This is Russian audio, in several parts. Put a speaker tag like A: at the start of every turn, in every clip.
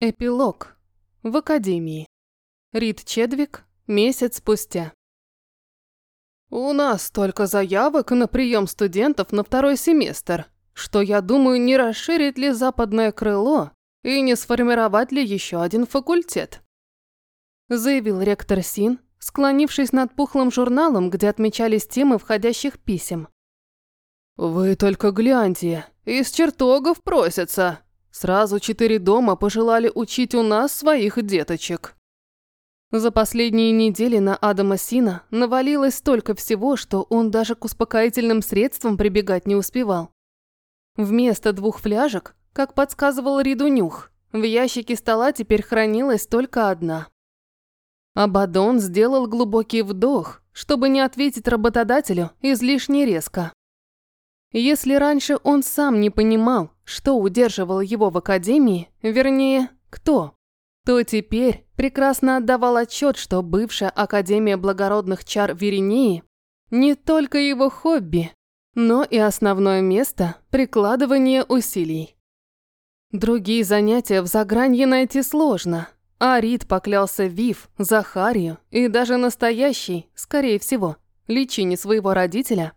A: Эпилог. В академии. Рид Чедвик. Месяц спустя. У нас столько заявок на прием студентов на второй семестр, что я думаю, не расширить ли западное крыло и не сформировать ли еще один факультет. Заявил ректор Син, склонившись над пухлым журналом, где отмечались темы входящих писем. «Вы только гляньте, из чертогов просятся!» Сразу четыре дома пожелали учить у нас своих деточек. За последние недели на Адама Сина навалилось столько всего, что он даже к успокоительным средствам прибегать не успевал. Вместо двух фляжек, как подсказывал Риду Нюх, в ящике стола теперь хранилась только одна. Абадон сделал глубокий вдох, чтобы не ответить работодателю излишне резко. Если раньше он сам не понимал, что удерживало его в академии, вернее, кто, то теперь прекрасно отдавал отчет, что бывшая Академия благородных чар Веринеи не только его хобби, но и основное место прикладывания усилий. Другие занятия в загранье найти сложно, а Рид поклялся Вив, Захарию и даже настоящий, скорее всего, личине своего родителя,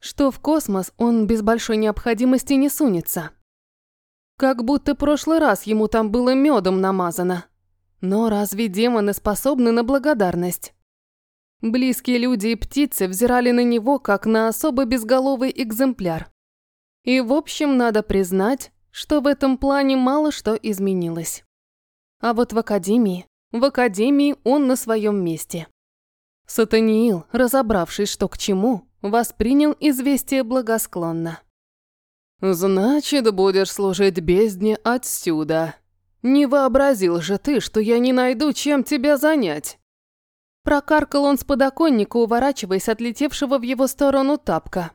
A: что в космос он без большой необходимости не сунется. Как будто прошлый раз ему там было медом намазано. Но разве демоны способны на благодарность? Близкие люди и птицы взирали на него, как на особо безголовый экземпляр. И в общем, надо признать, что в этом плане мало что изменилось. А вот в академии, в академии он на своем месте. Сатаниил, разобравшись, что к чему, воспринял известие благосклонно. «Значит, будешь служить бездне отсюда. Не вообразил же ты, что я не найду, чем тебя занять». Прокаркал он с подоконника, уворачиваясь от летевшего в его сторону тапка.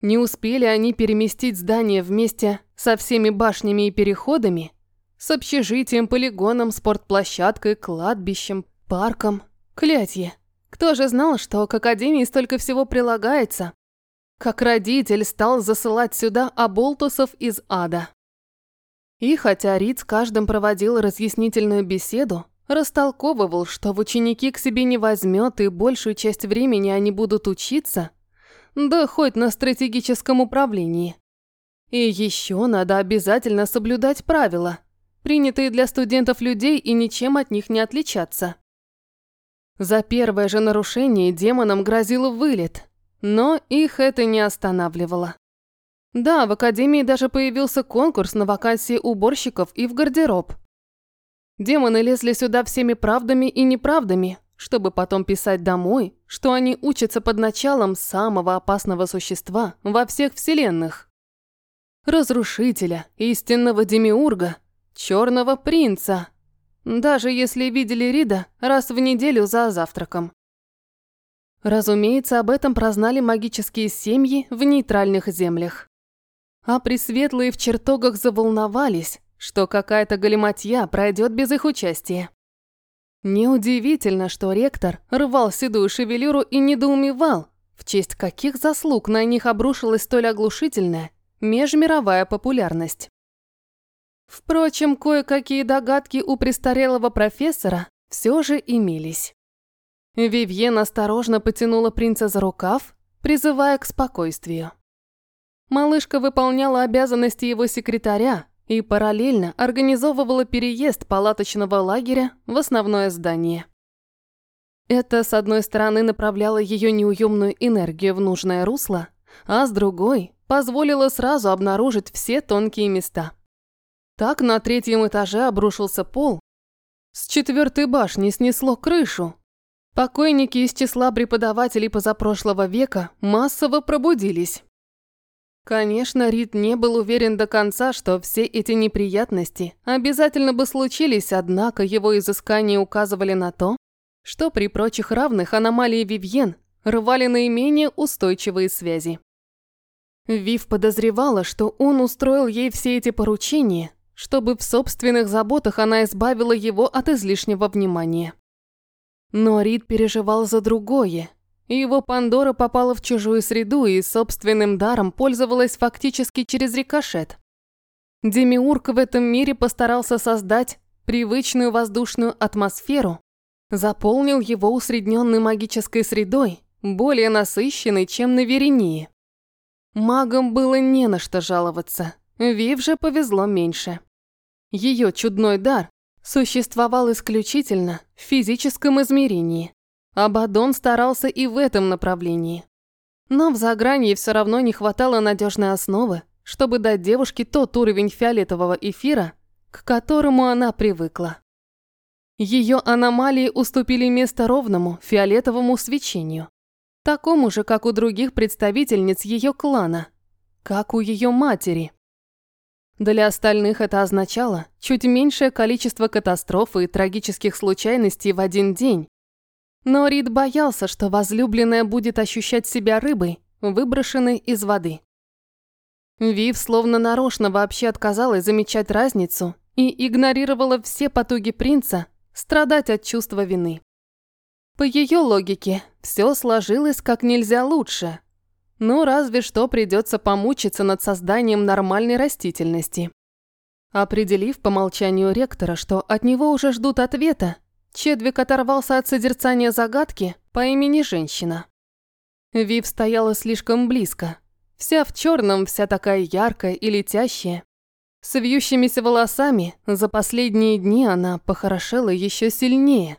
A: Не успели они переместить здание вместе со всеми башнями и переходами, с общежитием, полигоном, спортплощадкой, кладбищем, парком. Клятье. Кто же знал, что к Академии столько всего прилагается? Как родитель стал засылать сюда оболтусов из ада. И хотя Рид с каждым проводил разъяснительную беседу, растолковывал, что в ученики к себе не возьмет и большую часть времени они будут учиться, да хоть на стратегическом управлении. И еще надо обязательно соблюдать правила, принятые для студентов людей и ничем от них не отличаться. За первое же нарушение демонам грозил вылет, но их это не останавливало. Да, в академии даже появился конкурс на вакансии уборщиков и в гардероб. Демоны лезли сюда всеми правдами и неправдами, чтобы потом писать домой, что они учатся под началом самого опасного существа во всех вселенных. Разрушителя, истинного демиурга, черного принца – даже если видели Рида раз в неделю за завтраком. Разумеется, об этом прознали магические семьи в нейтральных землях. А пресветлые в чертогах заволновались, что какая-то галиматья пройдет без их участия. Неудивительно, что ректор рвал седую шевелюру и недоумевал, в честь каких заслуг на них обрушилась столь оглушительная межмировая популярность. Впрочем, кое-какие догадки у престарелого профессора все же имелись. Вивьен осторожно потянула принца за рукав, призывая к спокойствию. Малышка выполняла обязанности его секретаря и параллельно организовывала переезд палаточного лагеря в основное здание. Это, с одной стороны, направляло ее неуемную энергию в нужное русло, а с другой позволило сразу обнаружить все тонкие места – так на третьем этаже обрушился пол. С четвертой башни снесло крышу. Покойники из числа преподавателей позапрошлого века массово пробудились. Конечно, Рид не был уверен до конца, что все эти неприятности обязательно бы случились, однако его изыскания указывали на то, что при прочих равных аномалии Вивьен рвали наименее устойчивые связи. Вив подозревала, что он устроил ей все эти поручения, чтобы в собственных заботах она избавила его от излишнего внимания. Но Рид переживал за другое. Его Пандора попала в чужую среду и собственным даром пользовалась фактически через рикошет. Демиург в этом мире постарался создать привычную воздушную атмосферу, заполнил его усредненной магической средой, более насыщенной, чем на Верении. Магам было не на что жаловаться, Вив же повезло меньше. Ее чудной дар существовал исключительно в физическом измерении. Абадон старался и в этом направлении. Но в загранье все равно не хватало надежной основы, чтобы дать девушке тот уровень фиолетового эфира, к которому она привыкла. Ее аномалии уступили место ровному фиолетовому свечению, такому же, как у других представительниц ее клана, как у ее матери. Для остальных это означало чуть меньшее количество катастроф и трагических случайностей в один день. Но Рид боялся, что возлюбленная будет ощущать себя рыбой, выброшенной из воды. Вив словно нарочно вообще отказалась замечать разницу и игнорировала все потуги принца страдать от чувства вины. По ее логике, все сложилось как нельзя лучше. Ну, разве что придется помучиться над созданием нормальной растительности. Определив по молчанию ректора, что от него уже ждут ответа, Чедвик оторвался от созерцания загадки по имени женщина. Вив стояла слишком близко, вся в черном, вся такая яркая и летящая, с вьющимися волосами за последние дни она похорошела еще сильнее.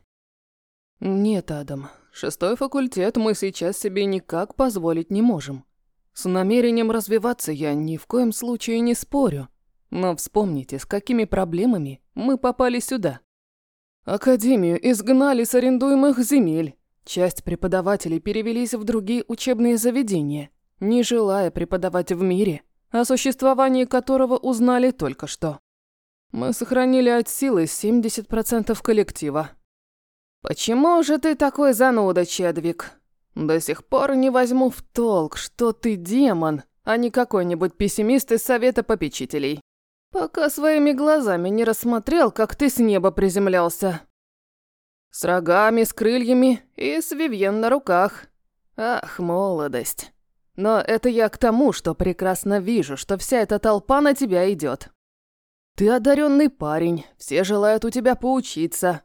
B: «Нет, Адам, шестой факультет мы сейчас себе никак позволить не можем. С намерением развиваться я ни в коем случае не спорю. Но вспомните, с какими проблемами мы попали сюда. Академию изгнали с арендуемых земель. Часть преподавателей перевелись в другие учебные заведения, не желая преподавать в мире, о существовании которого узнали только что. Мы сохранили от силы 70% коллектива.
A: «Почему же ты такой зануда, Чедвик? До сих пор не возьму в толк, что ты демон, а не какой-нибудь пессимист из Совета Попечителей. Пока своими глазами не рассмотрел, как ты с неба приземлялся. С рогами, с крыльями и с Вивьен на руках. Ах, молодость!» Но это я к тому, что прекрасно вижу, что вся эта толпа на тебя идет. Ты одаренный парень, все желают у тебя поучиться.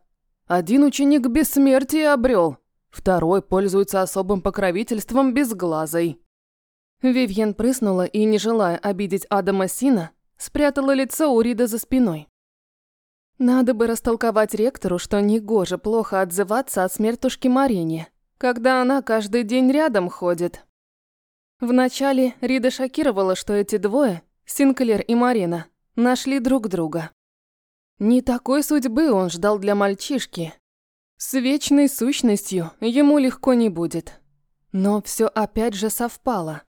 A: Один ученик бессмертие обрел, второй пользуется особым покровительством безглазой. Вивьен прыснула и, не желая обидеть Адама Сина, спрятала лицо у Рида за спиной. Надо бы растолковать ректору, что негоже плохо отзываться от смертушки Марине, когда она каждый день рядом ходит. Вначале Рида шокировала, что эти двое, Синклер и Марина, нашли друг друга. Не такой судьбы он ждал для мальчишки. С вечной сущностью ему легко не будет. Но все опять же совпало.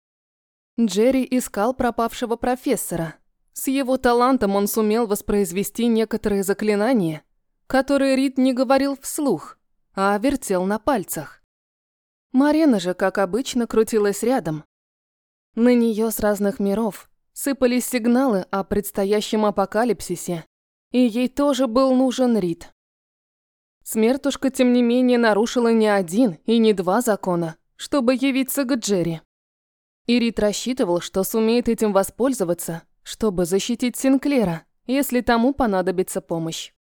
A: Джерри искал пропавшего профессора. С его талантом он сумел воспроизвести некоторые заклинания, которые Рид не говорил вслух, а вертел на пальцах. Марина же, как обычно, крутилась рядом, на нее с разных миров сыпались сигналы о предстоящем апокалипсисе, и ей тоже был нужен Рид. Смертушка, тем не менее, нарушила не один и не два закона, чтобы явиться к Джерри. И Рид рассчитывал, что сумеет этим воспользоваться, чтобы защитить Синклера, если тому понадобится помощь.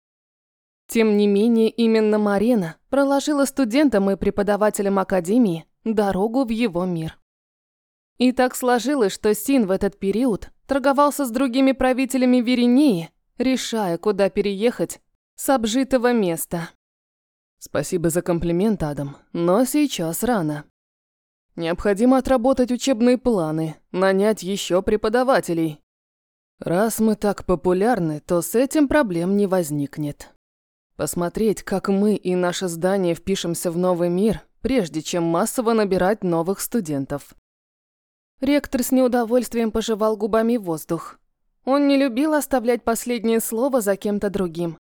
A: Тем не менее, именно Марина проложила студентам и преподавателям Академии дорогу в его мир. И так сложилось, что Син в этот период торговался с другими правителями Веренеи, решая, куда переехать с обжитого места.
B: Спасибо за комплимент, Адам, но сейчас рано. Необходимо отработать учебные планы, нанять еще преподавателей. Раз мы так популярны, то с этим проблем не возникнет. Посмотреть, как мы и наше здание впишемся в новый мир, прежде чем массово набирать новых студентов.
A: Ректор с неудовольствием пожевал губами воздух. Он не любил оставлять последнее слово за кем-то другим.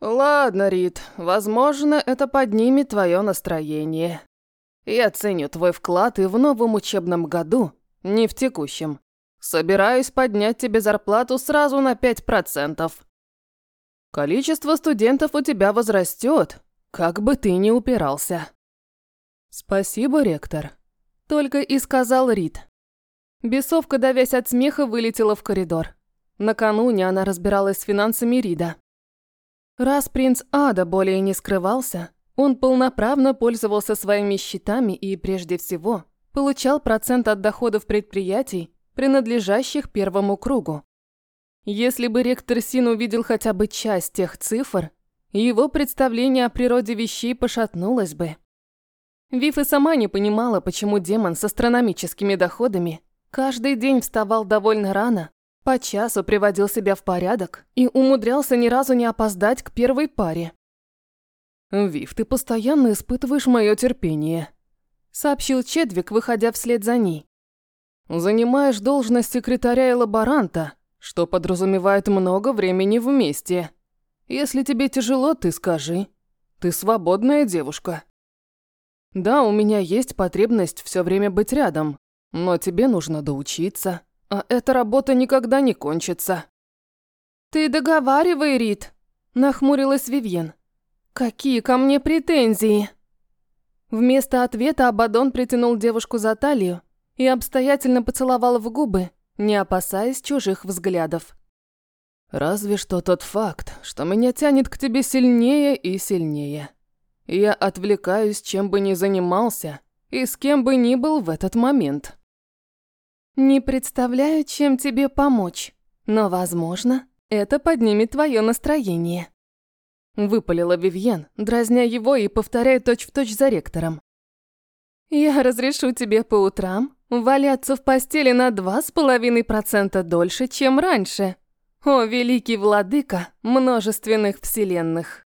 A: «Ладно, Рит, возможно, это поднимет твое настроение. Я ценю твой вклад и в новом учебном году, не в текущем. Собираюсь поднять тебе зарплату сразу на 5%. Количество студентов у тебя возрастет, как бы ты ни упирался». «Спасибо, ректор», только и сказал Рид. Бесовка, давясь от смеха, вылетела в коридор. Накануне она разбиралась с финансами Рида. Раз принц Ада более не скрывался, он полноправно пользовался своими счетами и, прежде всего, получал процент от доходов предприятий, принадлежащих первому кругу. Если бы ректор Син увидел хотя бы часть тех цифр, его представление о природе вещей пошатнулось бы. Виф и сама не понимала, почему демон с астрономическими доходами каждый день вставал довольно рано, по часу приводил себя в порядок и умудрялся ни разу не опоздать к первой паре.
B: «Вив, ты постоянно испытываешь мое терпение», — сообщил Чедвик, выходя вслед за ней. «Занимаешь должность секретаря и лаборанта, что подразумевает много времени вместе. Если тебе тяжело, ты скажи. Ты свободная девушка». Да, у меня есть потребность все время быть рядом, но тебе нужно доучиться, а эта работа никогда не кончится.
A: Ты договаривай, Рит, нахмурилась Вивьен. Какие ко мне претензии? Вместо ответа Абадон притянул девушку за талию и обстоятельно поцеловал в губы, не опасаясь чужих взглядов.
B: Разве что тот факт, что меня тянет к тебе сильнее и сильнее. Я отвлекаюсь, чем бы ни занимался и с кем бы ни был в этот момент.
A: Не представляю, чем тебе помочь, но, возможно, это поднимет твое настроение. Выпалила Вивьен, дразня его и повторяя точь-в-точь точь за ректором. Я разрешу тебе по утрам валяться в постели на два с половиной процента дольше, чем раньше. О, великий владыка множественных вселенных!